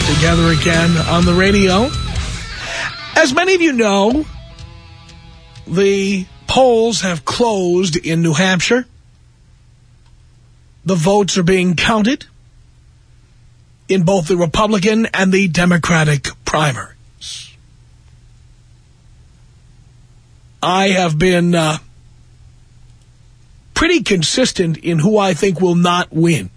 together again on the radio. As many of you know, the polls have closed in New Hampshire. The votes are being counted in both the Republican and the Democratic primaries. I have been uh, pretty consistent in who I think will not win.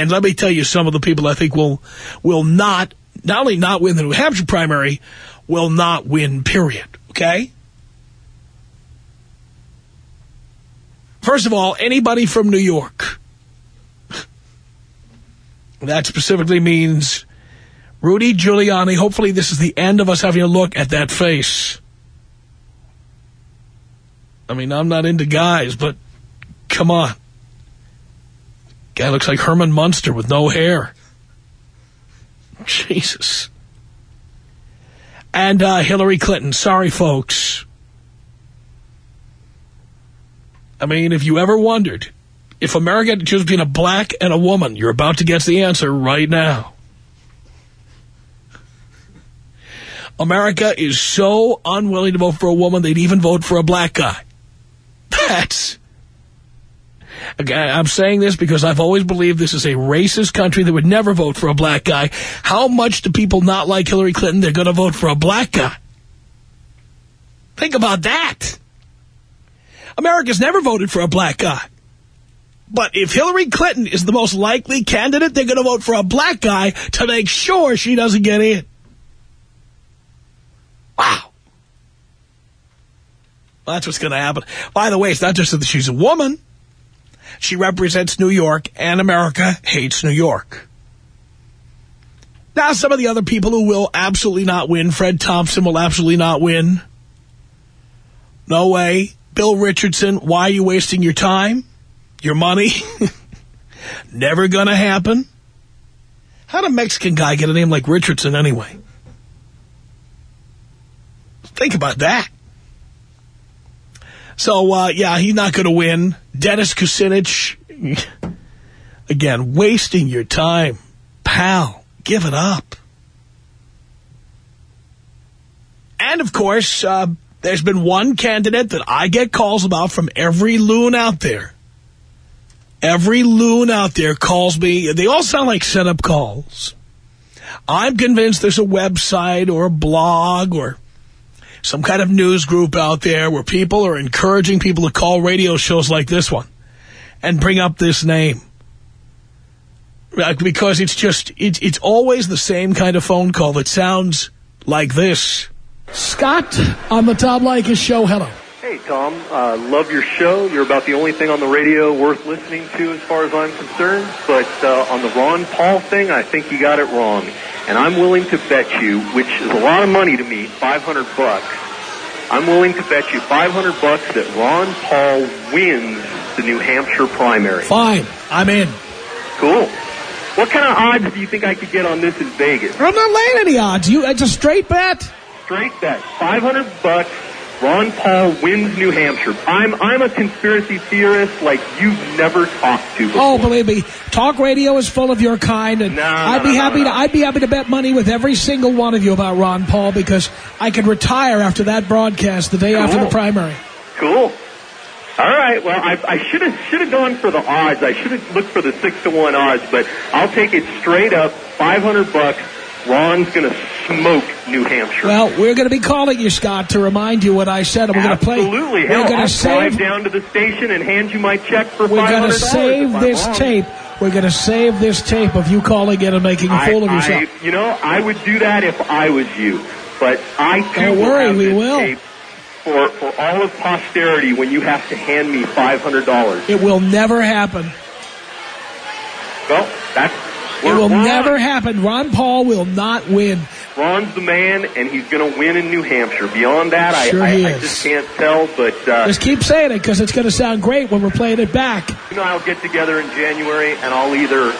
And let me tell you some of the people I think will will not, not only not win the New Hampshire primary, will not win, period. Okay? First of all, anybody from New York. That specifically means Rudy Giuliani. Hopefully this is the end of us having a look at that face. I mean, I'm not into guys, but come on. Guy looks like Herman Munster with no hair. Jesus. And uh, Hillary Clinton. Sorry, folks. I mean, if you ever wondered if America had to between a black and a woman, you're about to get the answer right now. America is so unwilling to vote for a woman, they'd even vote for a black guy. That's... I'm saying this because I've always believed this is a racist country that would never vote for a black guy. How much do people not like Hillary Clinton? They're going to vote for a black guy. Think about that. America's never voted for a black guy. But if Hillary Clinton is the most likely candidate, they're going to vote for a black guy to make sure she doesn't get in. Wow. That's what's going to happen. By the way, it's not just that she's a woman. She represents New York, and America hates New York. Now, some of the other people who will absolutely not win, Fred Thompson will absolutely not win. No way. Bill Richardson, why are you wasting your time? Your money? Never gonna happen. How'd a Mexican guy get a name like Richardson anyway? Think about that. So, uh, yeah, he's not going to win. Dennis Kucinich, again, wasting your time. Pal, give it up. And, of course, uh, there's been one candidate that I get calls about from every loon out there. Every loon out there calls me. They all sound like setup calls. I'm convinced there's a website or a blog or some kind of news group out there where people are encouraging people to call radio shows like this one and bring up this name. Because it's just, it's, it's always the same kind of phone call that sounds like this. Scott on the Tom Leykis show. Hello. Hey, Tom. Uh, love your show. You're about the only thing on the radio worth listening to as far as I'm concerned. But uh, on the Ron Paul thing, I think you got it wrong. And I'm willing to bet you, which is a lot of money to me, 500 bucks. I'm willing to bet you 500 bucks that Ron Paul wins the New Hampshire primary. Fine. I'm in. Cool. What kind of odds do you think I could get on this in Vegas? I'm not laying any odds. You, It's a straight bet. Straight bet. 500 bucks. Ron Paul wins New Hampshire. I'm I'm a conspiracy theorist like you've never talked to before. Oh, believe me, talk radio is full of your kind, and No, I'd no, be no, happy to. I'd be happy to bet money with every single one of you about Ron Paul because I could retire after that broadcast the day after the primary. Cool. All right. Well, I, I should have should have gone for the odds. I should have looked for the six to one odds, but I'll take it straight up. Five hundred bucks. Ron's going to smoke New Hampshire. Well, we're going to be calling you, Scott, to remind you what I said. And we're going to play. Absolutely. We're going to save. drive down to the station and hand you my check for We're going to save this tape. We're going to save this tape of you calling in and making a I, fool of I- yourself. you know, I would do that if I was you. But I, too, Don't worry, we will. tape For, for all of posterity when you have to hand me $500. It will never happen. Well, that's... It we're- will we're never happen. Ron Paul will not win. Ron's the man, and he's going to win in New Hampshire. Beyond that, I, Sure I, he I just can't tell. But uh, Just keep saying it because it's going to sound great when we're playing it back. you know, I'll get together in January, and I'll either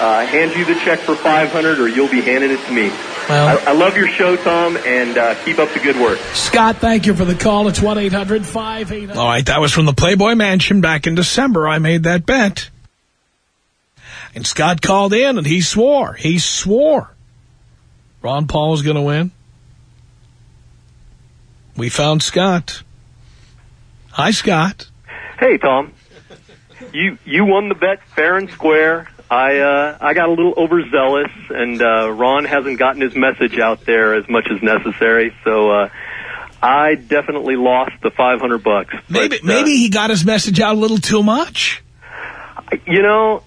uh, hand you the check for 500 or you'll be handing it to me. Well- I, I love your show, Tom, and uh, keep up the good work. Scott, thank you for the call. It's 1-800-5800. All right, that was from the Playboy Mansion back in December. I made that bet. And Scott called in and he swore. He swore Ron Paul was going to win. We found Scott. Hi, Scott. Hey, Tom. You you won the bet fair and square. I uh, I got a little overzealous, and uh, Ron hasn't gotten his message out there as much as necessary. So uh, I definitely lost the 500 bucks. Maybe But, uh, maybe he got his message out a little too much. you know,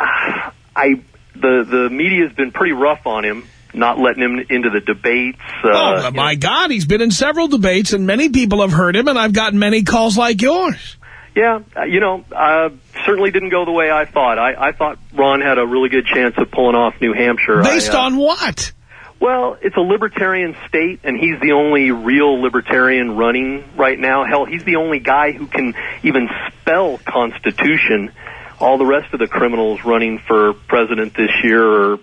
I the the media's been pretty rough on him, not letting him into the debates. Uh, oh, my. God, he's been in several debates, and many people have heard him, and I've gotten many calls like yours. Yeah, uh, you know, uh, certainly didn't go the way I thought. I, I thought Ron had a really good chance of pulling off New Hampshire. Based I, uh, on what? Well, it's a libertarian state, and he's the only real libertarian running right now. Hell, he's the only guy who can even spell Constitution. All the rest of the criminals running for president this year are,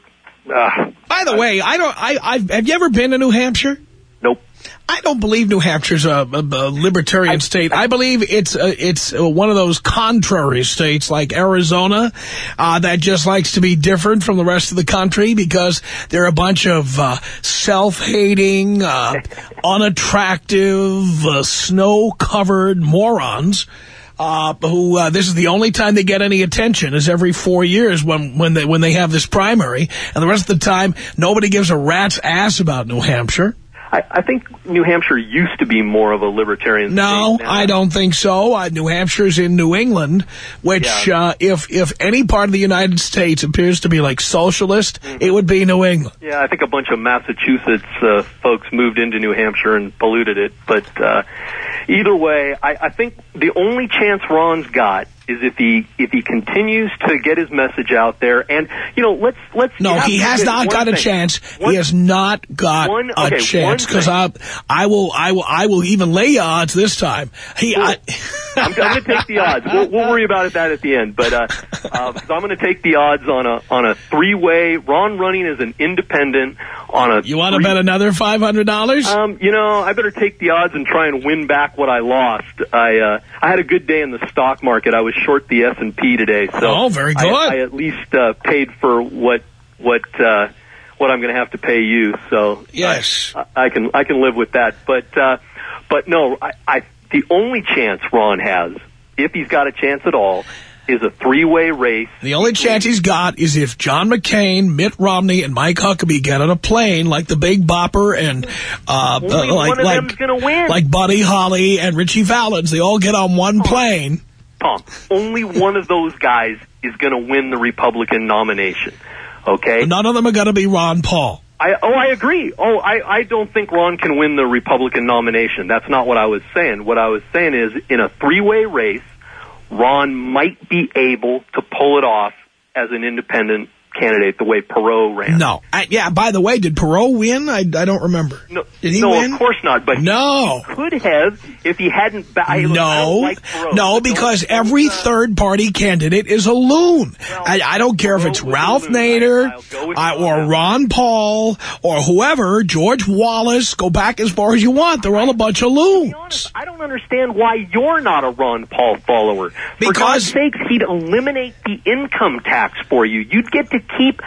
uh, By the way, I don't. I, I've, have you ever been to New Hampshire? nope. I don't believe New Hampshire's a, a, a libertarian state. I believe it's uh it's uh one of those contrary states like Arizona uh, that just likes to be different from the rest of the country because they're a bunch of uh, self-hating, uh, unattractive, uh, snow-covered morons. Uh, who uh, this is the only time they get any attention is every four years when when they when they have this primary, and the rest of the time nobody gives a rat's ass about New Hampshire. I, I think New Hampshire used to be more of a libertarian No. I don't think so. Uh, New Hampshire's in New England, which Yeah. uh, if if any part of the United States appears to be like socialist, Mm-hmm. it would be New England. Yeah, I think a bunch of Massachusetts uh, folks moved into New Hampshire and polluted it. But uh, either way, I, I think the only chance Ron's got is if he if he continues to get his message out there. And you know, let's let's. No, he has not got a chance. One- he has not got one- a chance because I I will I will I will even lay odds this time. He I, I'm, I'm going to take the odds. We'll, we'll worry about that at the end. But uh, uh, so I'm going to take the odds on a on a three way. Ron running as an independent on a. you want to bet another five hundred dollars? Um, you know, I better take the odds and try and win back what I lost. I uh, I had a good day in the stock market. I was short the S and P today, so Oh, very I- good. I, at least uh, paid for what what uh, what I'm going to have to pay you. So Yes. I, I can I can live with that. But uh, but no, I, I the only chance Ron has, if he's got a chance at all, is a three way race. The only chance he's got is if John McCain, Mitt Romney, and Mike Huckabee get on a plane like the Big Bopper and uh, uh, like like win. like Buddy Holly and Ritchie Valens. They all get on one plane. Tom, only one of those guys is going to win the Republican nomination. Okay. None of them are going to be Ron Paul. I, oh, I agree. Oh, I, I don't think Ron can win the Republican nomination. That's not what I was saying. What I was saying is, in a three-way race, Ron might be able to pull it off as an independent candidate, the way Perot ran. No. I, yeah. By the way, did Perot win? I, I don't remember. no, Did he no, win? of course not. But No. he could have if he hadn't. I, No, like Perot, no, because don't- every uh, third-party candidate is a loon. I, I don't care if it's Ralph Nader I'll go with uh, or that. Ron Paul or whoever, George Wallace. Go back as far as you want. They're all a bunch of loons. honest, I don't understand why you're not a Ron Paul follower. For Because- God's sakes, he'd eliminate the income tax for you. You'd get to keep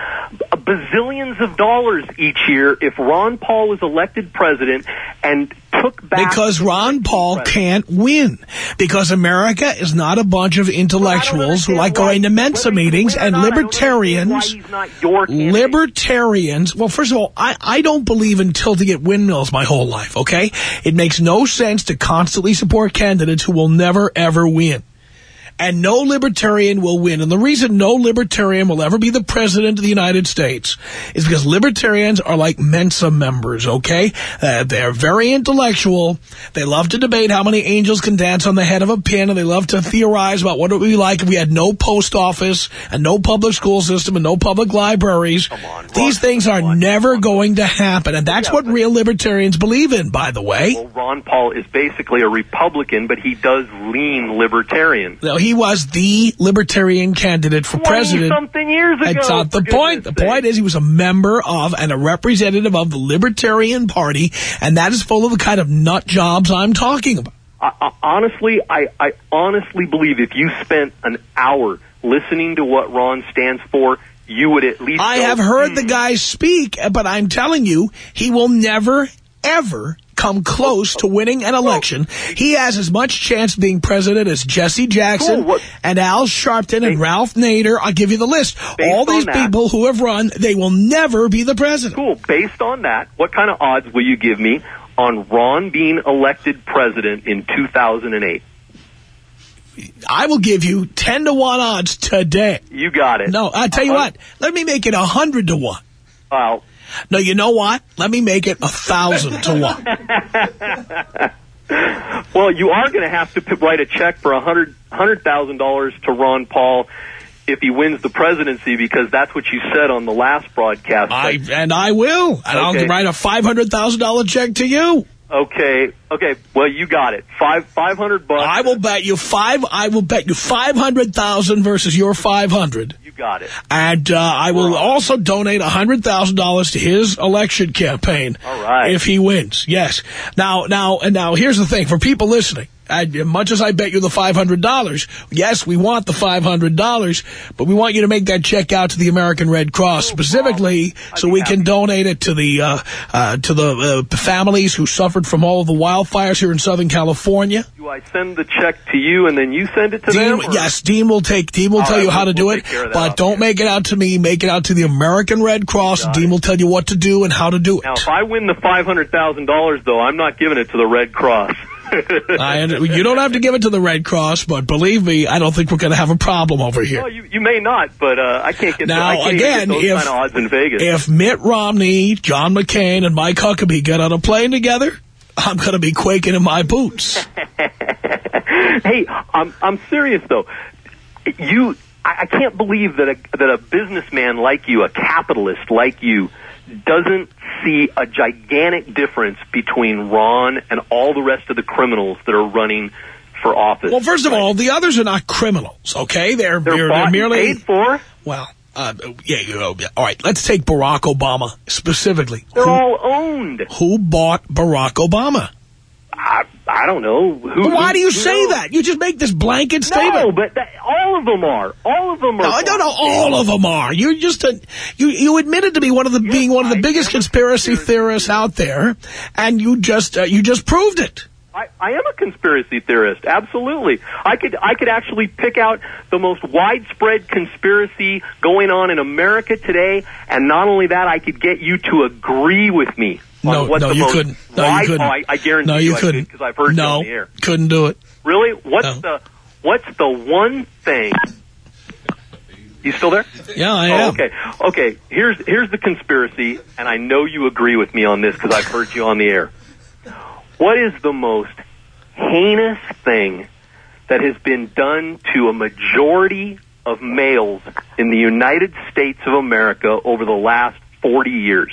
bazillions of dollars each year if Ron Paul was elected president and took back because Ron Paul can't win. Because America is not a bunch of intellectuals who like going to Mensa meetings and libertarians libertarians. Well first of all I, I don't believe in tilting at windmills my whole life okay? It makes no sense to constantly support candidates who will never ever win and no libertarian will win. And the reason no libertarian will ever be the president of the United States is because libertarians are like Mensa members, okay? Uh, they're very intellectual. They love to debate how many angels can dance on the head of a pin, and they love to theorize about what it would be like if we had no post office and no public school system and no public libraries. On, These things are on, never going to happen, and that's Yeah, what real libertarians believe in, by the way. Well, Ron Paul is basically a Republican, but he does lean libertarian. No, he was the libertarian candidate for president. something years ago. That's not the point. The point is he was a member of and a representative of the Libertarian Party, and that is full of the kind of nut jobs I'm talking about. I, I, honestly, I, I honestly believe if you spent an hour listening to what Ron stands for, you would at least. I go, have heard the "Hmm." guy speak, but I'm telling you, he will never, ever come close to winning an election. He has as much chance of being president as Jesse Jackson Cool, and Al Sharpton and Ralph Nader. I'll give you the list. Based All these that- people who have run, they will never be the president. Cool. Based on that, what kind of odds will you give me on Ron being elected president in 2008? I will give you 10 to 1 odds today. You got it. No, I tell you Uh, what. Let me make it a hundred to one. Well, No, you know what? Let me make it a thousand to one. well, you are going to have to write a check for a hundred hundred thousand dollars to Ron Paul if he wins the presidency because that's what you said on the last broadcast. I and I will, and Okay. I'll write a five hundred thousand dollar check to you. Okay, okay. Well, you got it. Five five hundred bucks. I will bet you five. I will bet you five hundred thousand versus your five hundred, You got it. and uh, I will also donate a hundred thousand dollars to his election campaign. All right. if he wins. Yes. Now, now, and now, here's the thing for people listening. I, as much as I bet you the $500, yes, we want the $500, but we want you to make that check out to the American Red Cross specifically so we happy. can donate it to the uh, uh, to the uh, families who suffered from all of the wildfires here in Southern California. Do I send the check to you and then you send it to Dean, them? or- yes, Dean will take. Dean will All tell right, you how we'll- to do it, take care of that but don't here. make it out to me. Make it out to the American Red Cross. Got Dean it. will tell you what to do and how to do it. Now, if I win the five hundred thousand dollars, though, I'm not giving it to the Red Cross. I, you don't have to give it to the Red Cross, but believe me, I don't think we're going to have a problem over here. well, you, you may not, but uh, I can't get. Now, can't again, if- kind of odds in Vegas. If Mitt Romney, John McCain, and Mike Huckabee get on a plane together, I'm going to be quaking in my boots. hey, I'm I'm serious though. You, I, I can't believe that a that a businessman like you, a capitalist like you, doesn't see a gigantic difference between Ron and all the rest of the criminals that are running for office. Well, first of all, the others are not criminals, okay? They're, they're, they're, and merely... paid for. Well, uh, yeah, you know, yeah. all right, let's take Barack Obama specifically. They're Who, all owned. who bought Barack Obama? I, I don't know. Who, why who- do you say knows? that? You just make this blanket statement. No, but that, all of them are. All of them are. No, I don't know. All of them are. You're just a, you. You admitted to be one of the being one of the I biggest conspiracy theorists out there, and you just uh, you just proved it. I, I am a conspiracy theorist. Absolutely. I could I could actually pick out the most widespread conspiracy going on in America today, and not only that, I could get you to agree with me No, no, you couldn't. No, wide- you couldn't. Oh, I, I guarantee no, you I couldn't because I've heard no, you on the air. couldn't do it. Really? What's No. the What's the one thing? You still there? Yeah, I Oh, am. okay. Okay. Here's here's the conspiracy, and I know you agree with me on this because I've heard you on the air. What is the most heinous thing that has been done to a majority of males in the United States of America over the last 40 years?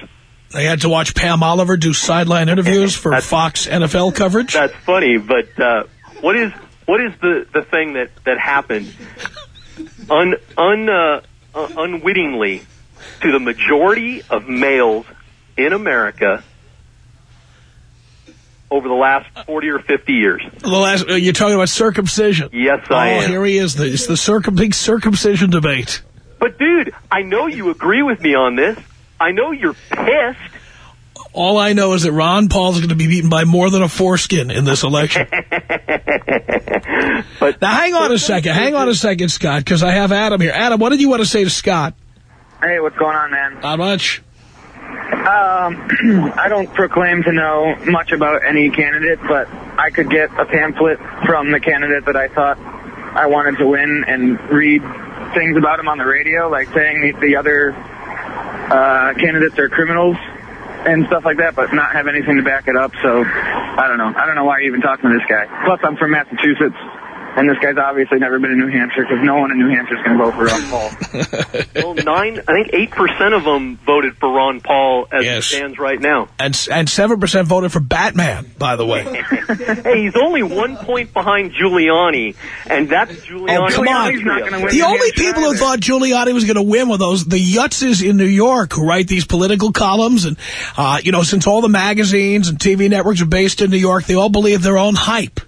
They had to watch Pam Oliver do sideline interviews for Fox NFL coverage. That's funny, but uh, what is what is the, the thing that, that happened un, un, uh, uh, unwittingly to the majority of males in America over the last 40 or 50 years? The last, uh, you're talking about circumcision. Yes, oh, I am. here he is. The, it's the circum, big circumcision debate. But dude, I know you agree with me on this. I know you're pissed. All I know is that Ron Paul's going to be beaten by more than a foreskin in this election. but now, hang on a second. Hang on a second, Scott, because I have Adam here. Adam, what did you want to say to Scott? Hey, what's going on, man? Not much. Um, I don't proclaim to know much about any candidate, but I could get a pamphlet from the candidate that I thought I wanted to win and read things about him on the radio, like saying the, the other uh, candidates are criminals and stuff like that, but not have anything to back it up. So I don't know. I don't know why you're even talking to this guy. Plus, I'm from Massachusetts. And this guy's obviously never been in New Hampshire because no one in New Hampshire is going to vote for Ron Paul. well, nine, I think eight percent of them voted for Ron Paul as yes. it stands right now. And and seven percent voted for Batman, by the way. hey, he's only one point behind Giuliani, and that's Giuliani. Oh, come on. The only people who thought Giuliani was going to win were those the yutzes in New York who write these political columns. And, uh, you know, since all the magazines and TV networks are based in New York, they all believe their own hype.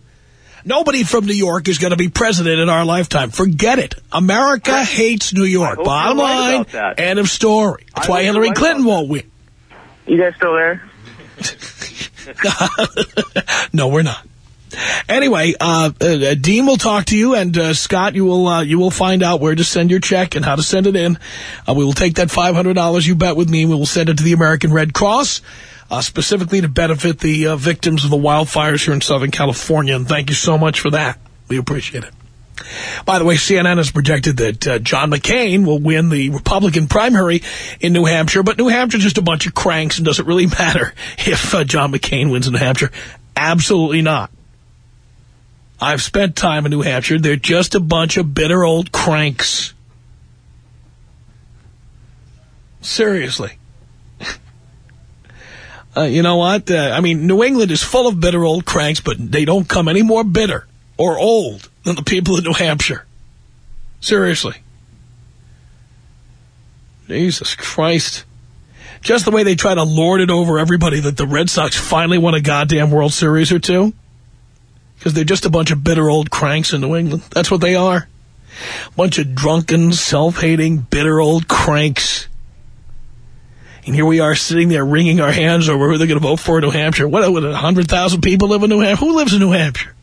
Nobody from New York is going to be president in our lifetime. Forget it. America hates New York. Bottom line, end of story. That's why Hillary right Clinton won't win. You guys still there? no, we're not. Anyway, uh, uh, Dean will talk to you, and uh, Scott, you will uh, you will find out where to send your check and how to send it in. Uh, we will take that $500 you bet with me, and we will send it to the American Red Cross uh, specifically to benefit the uh, victims of the wildfires here in Southern California. And thank you so much for that. We appreciate it. By the way, CNN has projected that uh, John McCain will win the Republican primary in New Hampshire, but New Hampshire's just a bunch of cranks and doesn't really matter if uh, John McCain wins in New Hampshire. Absolutely not. I've spent time in New Hampshire. They're just a bunch of bitter old cranks. Seriously. Uh, you know what? Uh, I mean, New England is full of bitter old cranks, but they don't come any more bitter or old than the people in New Hampshire. Seriously. Jesus Christ. Just the way they try to lord it over everybody that the Red Sox finally won a goddamn World Series or two. Because they're just a bunch of bitter old cranks in New England. That's what they are. Bunch of drunken, self-hating, bitter old cranks. And here we are sitting there wringing our hands over who they're going to vote for in New Hampshire. What, what 100,000 people live in New Hampshire? Who lives in New Hampshire?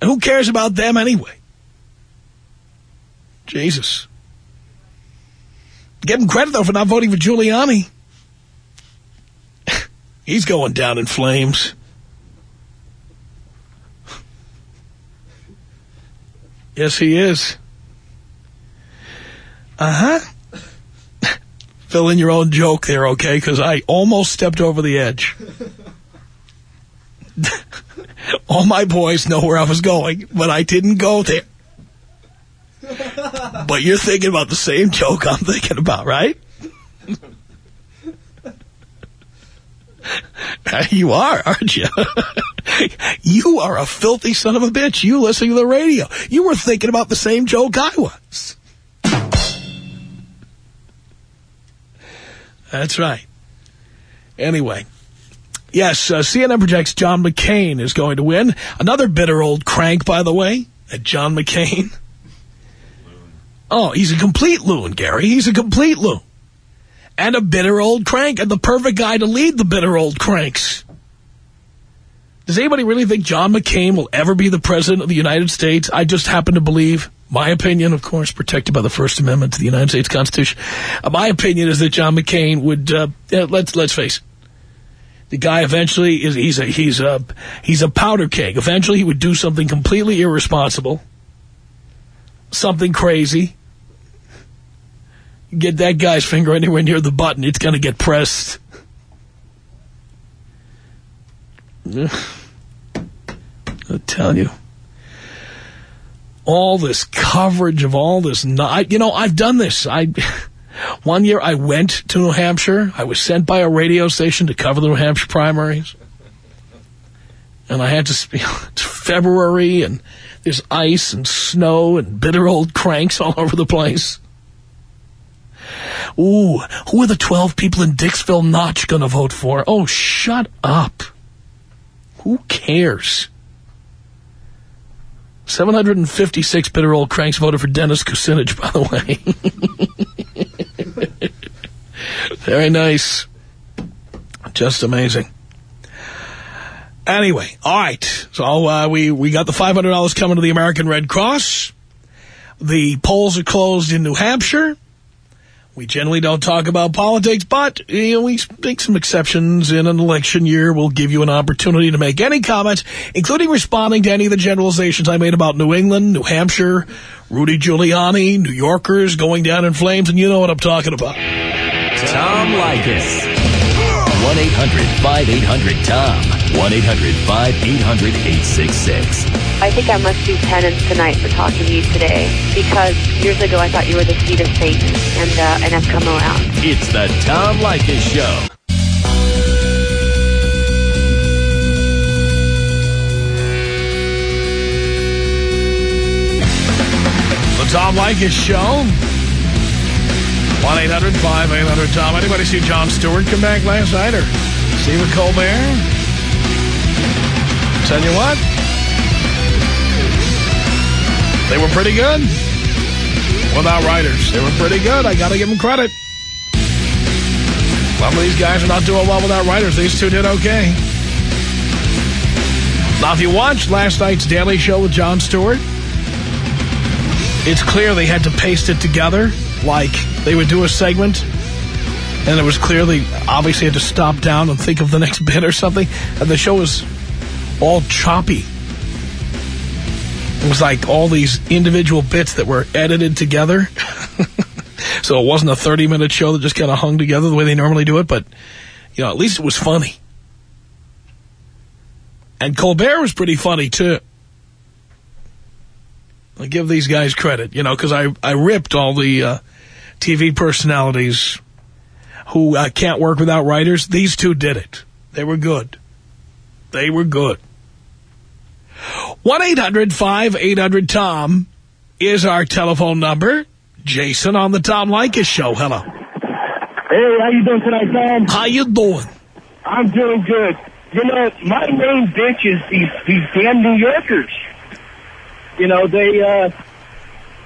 And who cares about them anyway? Jesus. Give him credit, though, for not voting for Giuliani. He's going down in flames. Yes, he is. Uh-huh fill in your own joke there, okay? Because I almost stepped over the edge. All my boys know where I was going, but I didn't go there. But you're thinking about the same joke I'm thinking about, right? you are, aren't you? you are a filthy son of a bitch. You listening to the radio. You were thinking about the same joke I was. That's right. Anyway. Yes, uh, CNN projects John McCain is going to win. Another bitter old crank, by the way, at John McCain. Oh, he's a complete loon, Gary. He's a complete loon. And a bitter old crank, and the perfect guy to lead the bitter old cranks. Does anybody really think John McCain will ever be the president of the United States? I just happen to believe my opinion, of course, protected by the First Amendment to the United States Constitution. Uh, my opinion is that John McCain would, uh, let's let's face it, the guy eventually is he's a he's a he's a powder keg. Eventually, he would do something completely irresponsible, something crazy. Get that guy's finger anywhere near the button, it's going to get pressed. I'll tell you all this coverage of all this. You know, I've done this. I One year I went to New Hampshire. I was sent by a radio station to cover the New Hampshire primaries. And I had to speak. It's February and there's ice and snow and bitter old cranks all over the place. Ooh, who are the 12 people in Dixville Notch going to vote for? Oh, shut up. Who cares? 756-bitter-old cranks voted for Dennis Kucinich, by the way. Very nice. Just amazing. Anyway, all right. So uh, we, we got the $500 coming to the American Red Cross. The polls are closed in New Hampshire. We generally don't talk about politics, but you know, we make some exceptions in an election year. We'll give you an opportunity to make any comments, including responding to any of the generalizations I made about New England, New Hampshire, Rudy Giuliani, New Yorkers going down in flames, and you know what I'm talking about. Tom Leykis. 1-800-5800-TOM. 1-800-5800-866. I think I must do penance tonight for talking to you today because years ago I thought you were the seed of Satan, and uh, and I've come around. It's the Tom Leykis Show. The Tom Leykis Show. 1-800-5800-TOM. Anybody see Jon Stewart come back last night or Stephen Colbert? Tell you what. They were pretty good. Without writers. They were pretty good. I got to give them credit. Some of these guys are not doing well without writers. These two did okay. Now, if you watched last night's Daily Show with Jon Stewart, it's clear they had to paste it together. Like, they would do a segment, and it was clearly, obviously had to stop down and think of the next bit or something. And the show was all choppy. It was like all these individual bits that were edited together. so it wasn't a 30-minute show that just kind of hung together the way they normally do it, but, you know, at least it was funny. And Colbert was pretty funny, too. I give these guys credit, you know, because I, I ripped all the uh, TV personalities who uh, can't work without writers. These two did it. They were good. They were good. 1-800-5800-TOM is our telephone number. Jason on the Tom Leykis Show. Hello. Hey, how you doing tonight, Tom? How you doing? I'm doing good. You know, my main bitch is these these damn New Yorkers. You know, they uh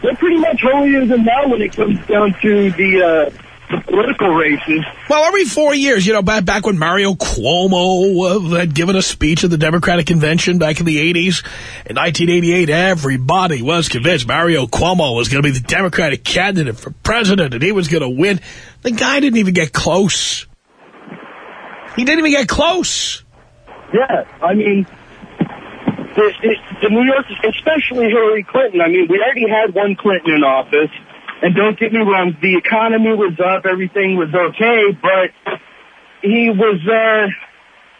they're pretty much holier than thou when it comes down to the uh the political races. Well, every four years, you know, back, back when Mario Cuomo uh, had given a speech at the Democratic Convention back in the 80s, in 1988, everybody was convinced Mario Cuomo was going to be the Democratic candidate for president, and he was going to win. The guy didn't even get close. He didn't even get close. Yeah, I mean, the, the, the New Yorkers, especially Hillary Clinton. I mean, we already had one Clinton in office. And don't get me wrong, the economy was up, everything was okay, but he was uh,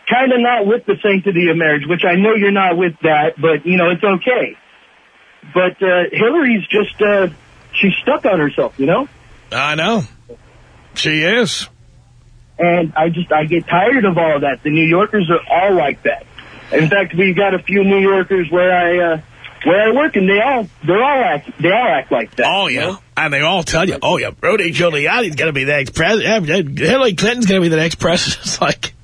kind of not with the sanctity of marriage, which I know you're not with that, but, you know, it's okay. But uh, Hillary's just, uh, she's stuck on herself, you know? I know. She is. And I just, I get tired of all of that. The New Yorkers are all like that. In fact, we've got a few New Yorkers where I, uh, where I work, and they all, they're all act, they all act like that. Oh, yeah. you know? And they all tell you, oh, yeah, Rudy Giuliani's going to be the next president. Hillary Clinton's going to be the next president. It's like,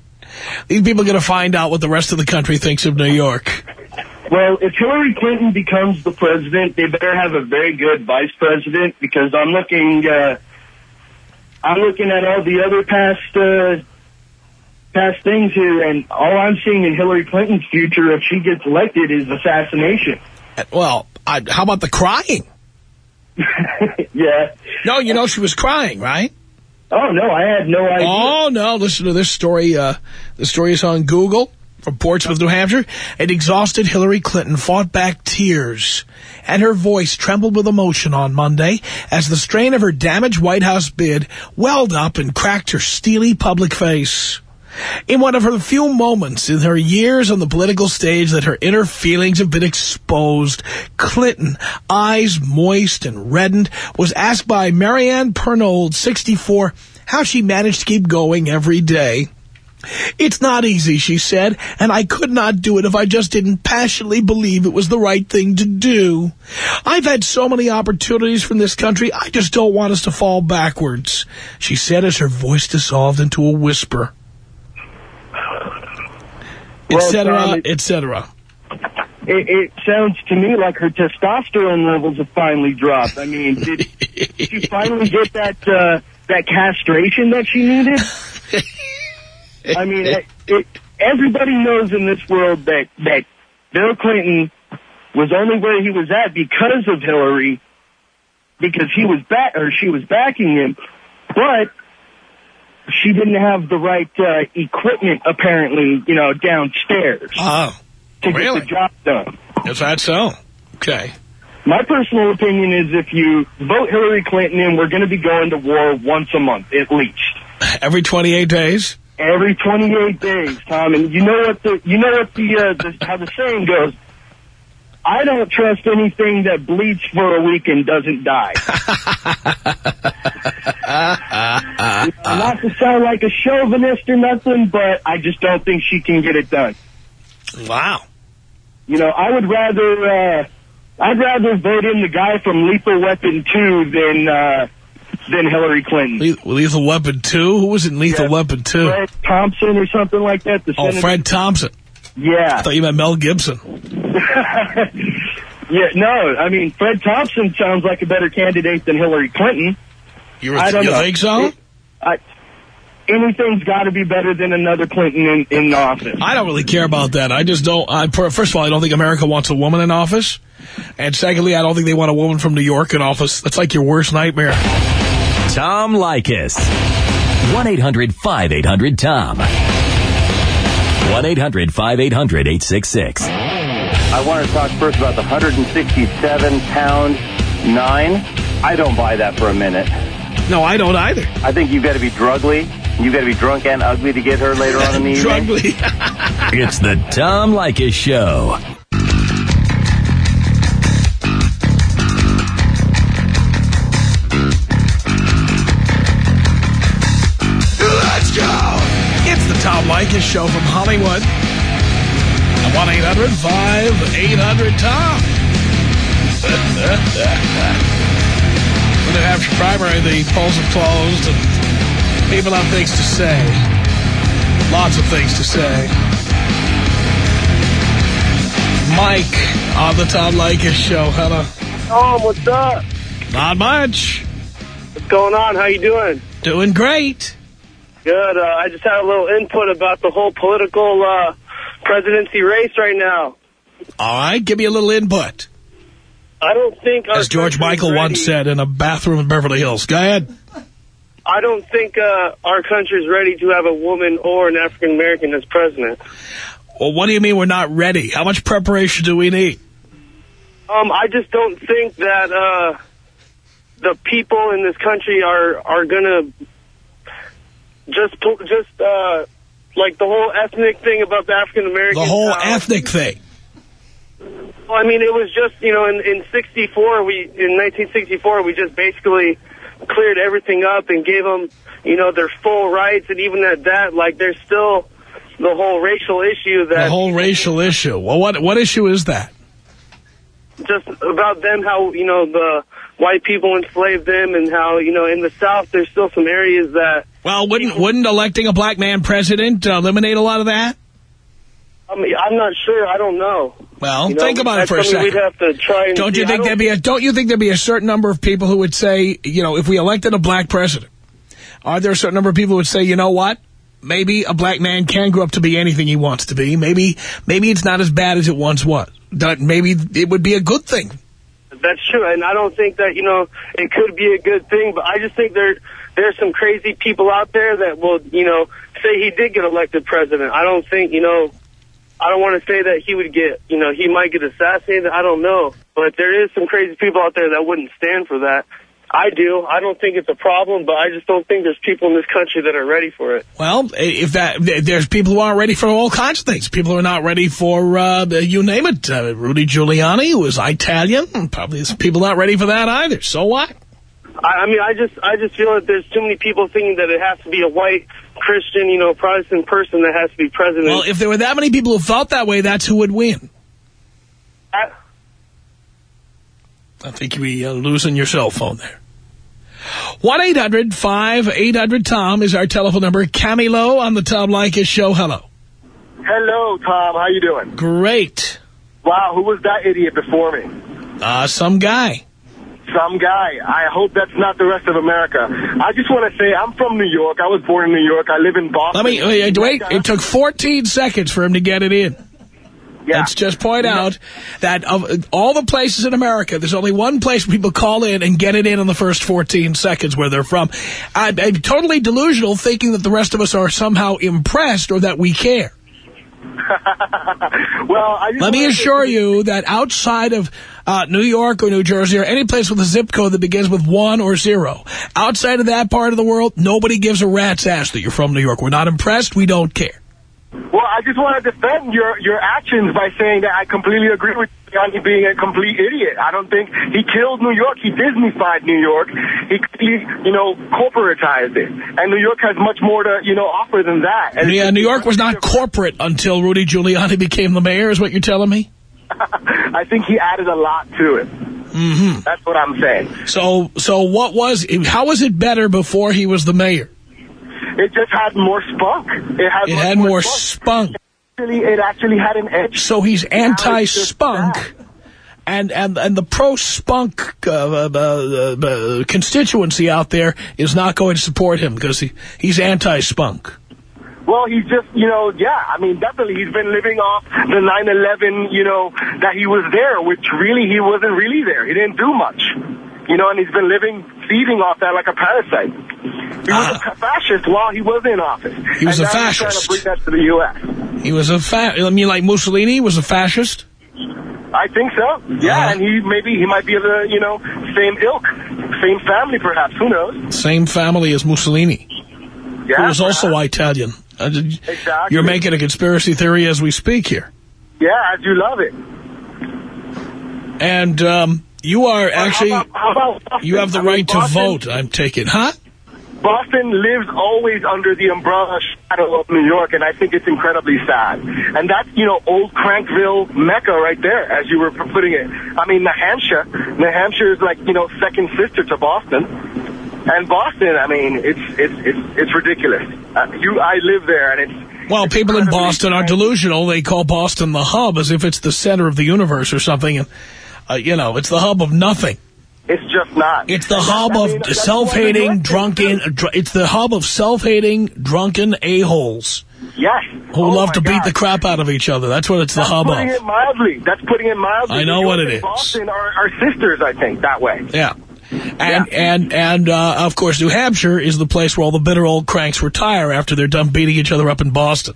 these people are going to find out what the rest of the country thinks of New York. Well, if Hillary Clinton becomes the president, they better have a very good vice president because I'm looking, uh, I'm looking at all the other past, uh, past things here, and all I'm seeing in Hillary Clinton's future, if she gets elected, is assassination. Well, I, how about the crying? yeah. No, you know she was crying, right? Oh no, I had no idea. Oh, no, listen to this story. Uh, the story is on Google from Portsmouth, New Hampshire. An exhausted Hillary Clinton fought back tears, and her voice trembled with emotion on Monday as the strain of her damaged White House bid welled up and cracked her steely public face. In one of her few moments in her years on the political stage that her inner feelings have been exposed, Clinton, eyes moist and reddened, was asked by Marianne Pernold, 64, how she managed to keep going every day. It's not easy, she said, and I could not do it if I just didn't passionately believe it was the right thing to do. I've had so many opportunities from this country, I just don't want us to fall backwards, she said as her voice dissolved into a whisper etc., etc. it, it sounds to me like her testosterone levels have finally dropped. I mean, did, did she finally get that uh, that castration that she needed? I mean, it, it, everybody knows in this world that that Bill Clinton was only where he was at because of Hillary, because he was back or she was backing him, but she didn't have the right uh, equipment apparently, you know, downstairs Oh, to really? get the job done. is that so? Okay. My personal opinion is if you vote Hillary Clinton in, we're going to be going to war once a month at least. Every 28 days? Every 28 days, Tom. And you know what the you know what the, uh, the how the saying goes. I don't trust anything that bleeds for a week and doesn't die. Not to sound like a chauvinist or nothing, but I just don't think she can get it done. Wow. You know, I would rather uh, I'd rather vote in the guy from Lethal Weapon 2 than uh, than Hillary Clinton. Le- Lethal Weapon 2? Who was in Lethal Yeah. Weapon 2? Fred Thompson or something like that. The Oh, senator- Fred Thompson. Yeah. I thought you meant Mel Gibson. yeah, no, I mean, Fred Thompson sounds like a better candidate than Hillary Clinton. You, were, I don't you know. think so? It- I, anything's got to be better than another Clinton in, in office. I don't really care about that. I just don't. I First of all, I don't think America wants a woman in office. And secondly, I don't think they want a woman from New York in office. That's like your worst nightmare. Tom Leykis. 1-800-5800-TOM. 1-800-5800-866. I want to talk first about the 167 pound nine. I don't buy that for a minute. No, I don't either. I think you've got to be drugly. You've got to be drunk and ugly to get her later on in the evening. Drugly. It's the Tom Leykis Show. Let's go. It's the Tom Leykis Show from Hollywood. 1-800-5800-TOM. They have primary, the polls are closed and people have things to say. Lots of things to say. Mike on the Tom Leykis Show. Hello. Tom, what's up? Not much. What's going on? How you doing? Doing great. Good. Uh, I just had a little input about the whole political uh, presidency race right now. All right, give me a little input. I don't think... As George Michael once said in a bathroom in Beverly Hills. Go ahead. I don't think uh, our country's ready to have a woman or an African-American as president. Well, what do you mean we're not ready? How much preparation do we need? Um, I just don't think that uh, the people in this country are are gonna just just uh, like the whole ethnic thing about the African Americans. The whole uh, ethnic thing. Well, I mean, it was just you know in in '64 we in 1964 we just basically cleared everything up and gave them you know their full rights, and even at that, like there's still the whole racial issue that The whole racial issue. Well, what what issue is that? just about them how you know the white people enslaved them and how you know in the South there's still some areas that Well, wouldn't wouldn't electing a black man president uh, eliminate a lot of that? I mean I'm not sure I don't know. Well, You know, think about it for a second. We'd have to try and Don't you I think don't- there'd be a don't you think there'd be a certain number of people who would say, you know, if we elected a black president, are there a certain number of people who would say, you know what? Maybe a black man can grow up to be anything he wants to be. Maybe maybe it's not as bad as it once was. That maybe it would be a good thing. That's true, and I don't think that you know it could be a good thing. But I just think there there's some crazy people out there that will you know say he did get elected president. I don't think you know. I don't want to say that he would get, you know, he might get assassinated. I don't know. But there is some crazy people out there that wouldn't stand for that. I do. I don't think it's a problem, but I just don't think there's people in this country that are ready for it. Well, if that there's people who aren't ready for all kinds of things. People who are not ready for uh, you name it. Uh, Rudy Giuliani, who is Italian, probably there's people not ready for that either. So what? I, I mean, I just, I just feel that there's too many people thinking that it has to be a white Christian, you know, Protestant person that has to be president. Well, if there were that many people who felt that way, that's who would win. I, I think you'd be uh, losing your cell phone there. 1-800-5800-TOM is our telephone number. Camilo on the Tom Leykis show. Hello. Hello, Tom. How you doing? Great. Wow, who was that idiot before me? Uh, some guy. Some guy. I hope that's not the rest of America. I just want to say I'm from New York. I was born in New York. I live in Boston. Let me, wait, wait, it took 14 seconds for him to get it in. Yeah. Let's just point out that of all the places in America, there's only one place people call in and get it in in the first 14 seconds where they're from. I'm, I'm totally delusional thinking that the rest of us are somehow impressed or that we care. well, I just Let me assure you that outside of uh, New York or New Jersey or any place with a zip code that begins with one or zero, outside of that part of the world, nobody gives a rat's ass that you're from New York. We're not impressed. We don't care. Well, I just want to defend your your actions by saying that I completely agree with Giuliani being a complete idiot. I don't think he killed New York. He Disneyfied New York. He, he you know, corporatized it. And New York has much more to, you know, offer than that. And Yeah, New York was not corporate until Rudy Giuliani became the mayor, is what you're telling me? I think he added a lot to it. Mm-hmm. That's what I'm saying. So, so what was, how was it better before he was the mayor? It just had more spunk. It had, It had more spunk. Actually, it actually had an edge. So he's anti-spunk. And, and, and the pro-spunk uh, uh, uh, uh, constituency out there is not going to support him because he, he's anti-spunk. Well, he's just, you know, yeah, I mean, definitely he's been living off the 9-11, you know, that he was there, which really he wasn't really there. He didn't do much. You know, and he's been living, feeding off that like a parasite. He was a fascist while he was in office. Ah. He was and a fascist. trying to bring that to the U.S. He was a fa I mean, like Mussolini was a fascist? I think so. Yeah, and he maybe he might be of the, you know, same ilk, same family perhaps. Who knows? Same family as Mussolini. Yeah, who was also Italian. Uh, Exactly. You're making a conspiracy theory as we speak here. Yeah, as you love it. And um, you are actually, How about, how about Boston? you have the I mean, right to vote, I'm taking. Huh? Boston lives always under the umbrella shadow of New York, and I think it's incredibly sad. And that's, you know, old Crankville Mecca right there, as you were putting it. I mean, New Hampshire. New Hampshire is like, you know, second sister to Boston. And Boston, I mean, it's it's it's, it's ridiculous. Uh, you, I live there, and it's Well, people in Boston are delusional. They call Boston the hub as if it's the center of the universe or something. And, uh, you know, it's the hub of nothing. it's just not. It's the hub I of mean, that's self-hating, what New York is, drunken, dr it's the hub of self-hating, drunken a-holes Yes. who Oh, love to beat the crap out of each other. That's what it's the That's hub putting of. it mildly. That's putting it mildly. I know what it is. Boston are, are sisters, I think, that way. Yeah. And, and, and, uh, of course, New Hampshire is the place where all the bitter old cranks retire after they're done beating each other up in Boston.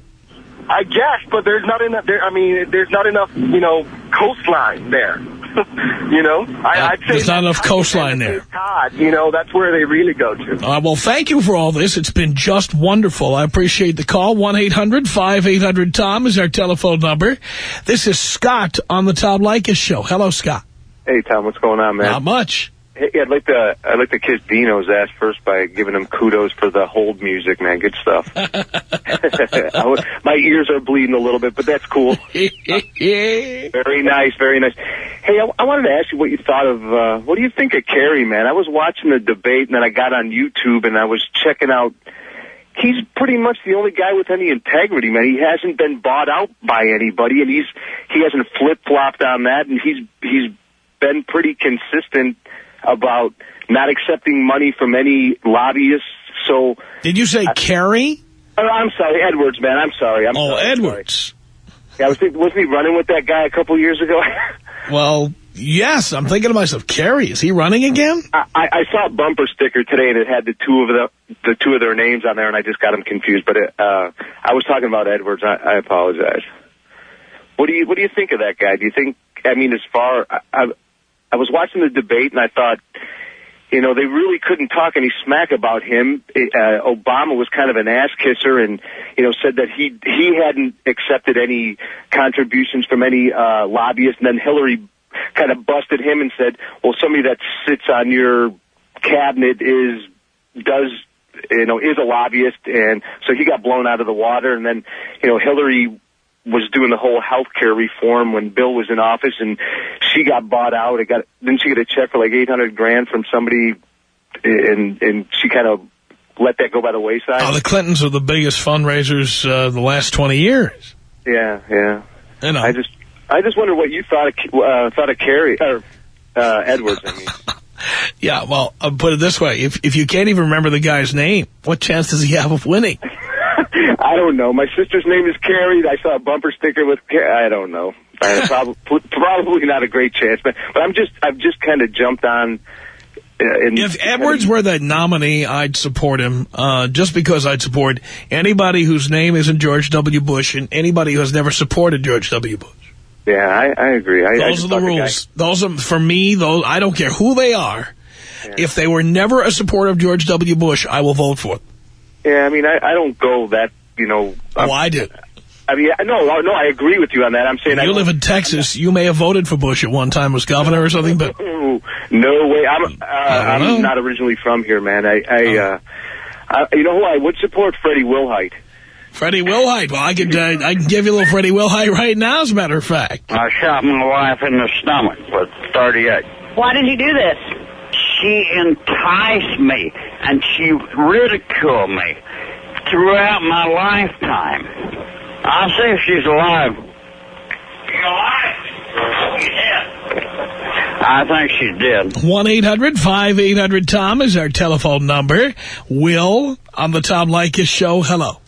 I guess, but there's not enough. There, I mean, there's not enough, you know, coastline there. you know, I, I'd say there's not enough coastline there. Cod, you know, that's where they really go to. Uh, well, thank you for all this. It's been just wonderful. I appreciate the call. 1-800-5800-TOM is our telephone number. This is Scott on the Tom Leykis Show. Hello, Scott. Hey Tom, what's going on, man? Not much. Hey, I'd like to I'd like to kiss Dino's ass first by giving him kudos for the hold music, man. Good stuff. Was- my ears are bleeding a little bit, but that's cool. very nice, very nice. Hey, I, I wanted to ask you what you thought of uh, what do you think of Kerry, man? I was watching the debate and then I got on YouTube and I was checking out. He's pretty much the only guy with any integrity, man. He hasn't been bought out by anybody, and he's he hasn't flip flopped on that, and he's he's been pretty consistent about not accepting money from any lobbyists. So, Did you say Kerry? oh, I'm sorry, Edwards, man. I'm sorry. I'm Oh, sorry, Edwards. sorry. Yeah, I was thinking, wasn't he running with that guy a couple years ago? Well, yes. I'm thinking to myself, Kerry, is he running again? I, I saw a bumper sticker today, and it had the two of the the two of their names on there, and I just got them confused. But it, uh, I was talking about Edwards. I, I apologize. What do you What do you think of that guy? Do you think? I mean, as far I, I, was watching the debate, and I thought, you know, they really couldn't talk any smack about him. Uh, Obama was kind of an ass kisser, and you know, said that he he hadn't accepted any contributions from any uh, lobbyists, and then Hillary kind of busted him and said, well, somebody that sits on your cabinet is does you know is a lobbyist, and so he got blown out of the water, and then you know Hillary was doing the whole health care reform when Bill was in office, and she got bought out. It got didn't she get a check for like eight hundred grand from somebody, and and she kind of let that go by the wayside. Oh, the Clintons are the biggest fundraisers uh, the last 20 years. yeah, yeah. You know. I just I just wonder what you thought of uh, thought of Kerry or uh, Edwards. I mean. Yeah, well, I'll put it this way. If if you can't even remember the guy's name, what chance does he have of winning? I don't know. My sister's name is Carrie. I saw a bumper sticker with Car I don't know. probably, probably not a great chance, but but I'm just I've just kind of jumped on. Uh, in, if Edwards were the nominee, I'd support him, uh, just because I'd support anybody whose name isn't George W. Bush and anybody who has never supported George W. Bush. Yeah, I, I agree. I, those I are the rules. Those are, for me, those I don't care who they are. Yeah. If they were never a supporter of George W. Bush, I will vote for them. Yeah, I mean, I, I don't go that, you know. Oh, I did. I mean, no, no, I agree with you on that. I'm saying you live in Texas. You may have voted for Bush at one time as governor or something, but no way. I'm uh, I'm not originally from here, man. I, I, oh. uh, I, you know who I would support? Freddie Wilhite. Freddie Wilhite. Well, I can uh, I can give you a little Freddie Wilhite right now, as a matter of fact. I shot my wife in the stomach with 38. Why did you do this? She enticed me, and she ridiculed me throughout my lifetime. I'll see if she's alive. She's alive? Yeah. I think she's dead. 1-800-5800-TOM is our telephone number. Will on the Tom Leykis show. Hello.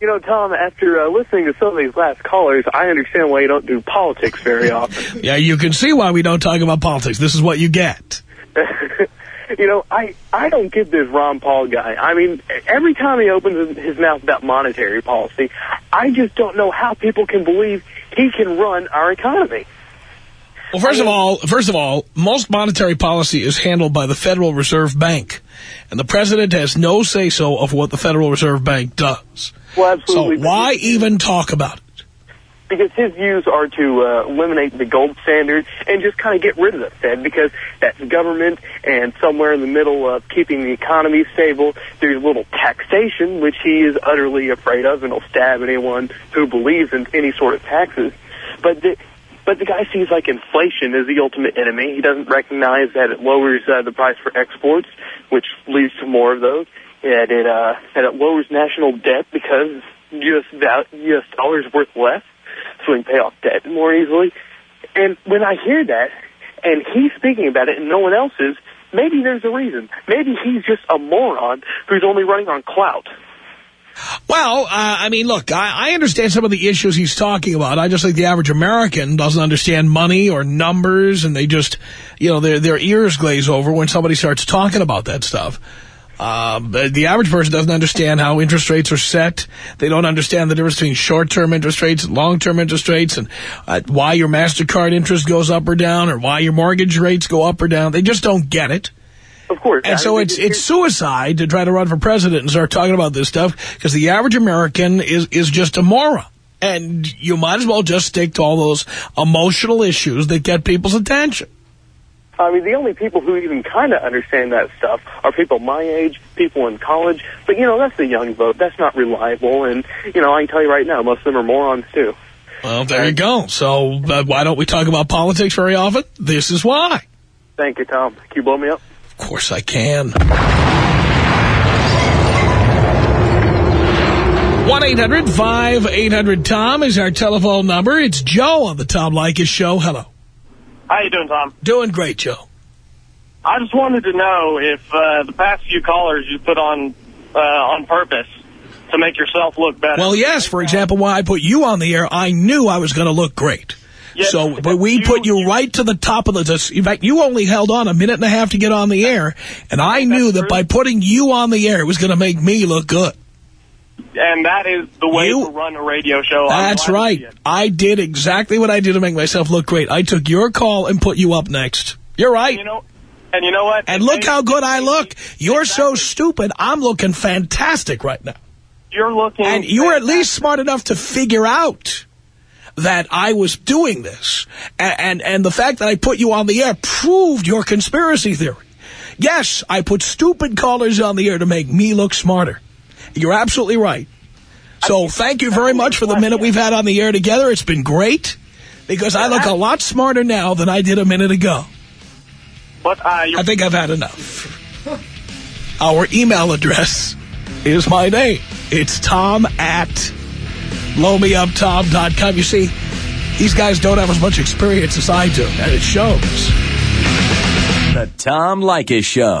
You know, Tom, after uh, listening to some of these last callers, I understand why you don't do politics very often. yeah, you can see why we don't talk about politics. This is what you get. you know, I, I don't get this Ron Paul guy. I mean, every time he opens his mouth about monetary policy, I just don't know how people can believe he can run our economy. Well, first of all, first of all, most monetary policy is handled by the Federal Reserve Bank, and the president has no say-so of what the Federal Reserve Bank does. Well, absolutely. So why even talk about it? Because his views are to uh, eliminate the gold standard and just kind of get rid of the Fed because that's government and somewhere in the middle of keeping the economy stable, there's a little taxation, which he is utterly afraid of and will stab anyone who believes in any sort of taxes. But the, but the guy sees like inflation as the ultimate enemy. He doesn't recognize that it lowers uh, the price for exports, which leads to more of those that it uh, that it lowers national debt because U.S. U.S. dollars worth less, so we pay off debt more easily. And when I hear that, and he's speaking about it, and no one else is, maybe there's a reason. Maybe he's just a moron who's only running on clout. Well, uh, I mean, look, I, I, understand some of the issues he's talking about. I just think the average American doesn't understand money or numbers, and they just, you know, their their ears glaze over when somebody starts talking about that stuff. Um, the average person doesn't understand how interest rates are set. They don't understand the difference between short-term interest rates and long-term interest rates and uh, why your MasterCard interest goes up or down or why your mortgage rates go up or down. They just don't get it. Of course. And so it's it's suicide to try to run for president and start talking about this stuff because the average American is, is just a moron. And you might as well just stick to all those emotional issues that get people's attention. I mean, the only people who even kind of understand that stuff are people my age, people in college. But, you know, that's the young vote. That's not reliable. And, you know, I can tell you right now, most of them are morons, too. Well, there you go. So uh, why don't we talk about politics very often? This is why. Thank you, Tom. Can you blow me up? Of course I can. 1-800-5800-TOM is our telephone number. It's Joe on the Tom Leykis show. Hello. How you doing, Tom? Doing great, Joe. I just wanted to know if uh, the past few callers you put on uh, on purpose to make yourself look better. Well, yes. For example, when I put you on the air, I knew I was going to look great. Yes, so but we you, put you, you, right to the top of the... In fact, you only held on a minute and a half to get on the air, and I knew that true. by putting you on the air, it was going to make me look good. And that is the way you, to run a radio show. That's right. I did exactly what I did to make myself look great. I took your call and put you up next. You're right. And you know, and you know what? And look how good I look. You're exactly. so stupid. I'm looking fantastic right now. You're looking... And you were at least smart enough to figure out that I was doing this. And, and, and the fact that I put you on the air proved your conspiracy theory. Yes, I put stupid callers on the air to make me look smarter. You're absolutely right. So thank you very much for the minute we've had on the air together. It's been great because I look a lot smarter now than I did a minute ago. But uh, I think I've had enough. Our email address is my name. It's tom at blowmeuptom.com. You see, These guys don't have as much experience as I do, and it shows. The Tom Leykis Show.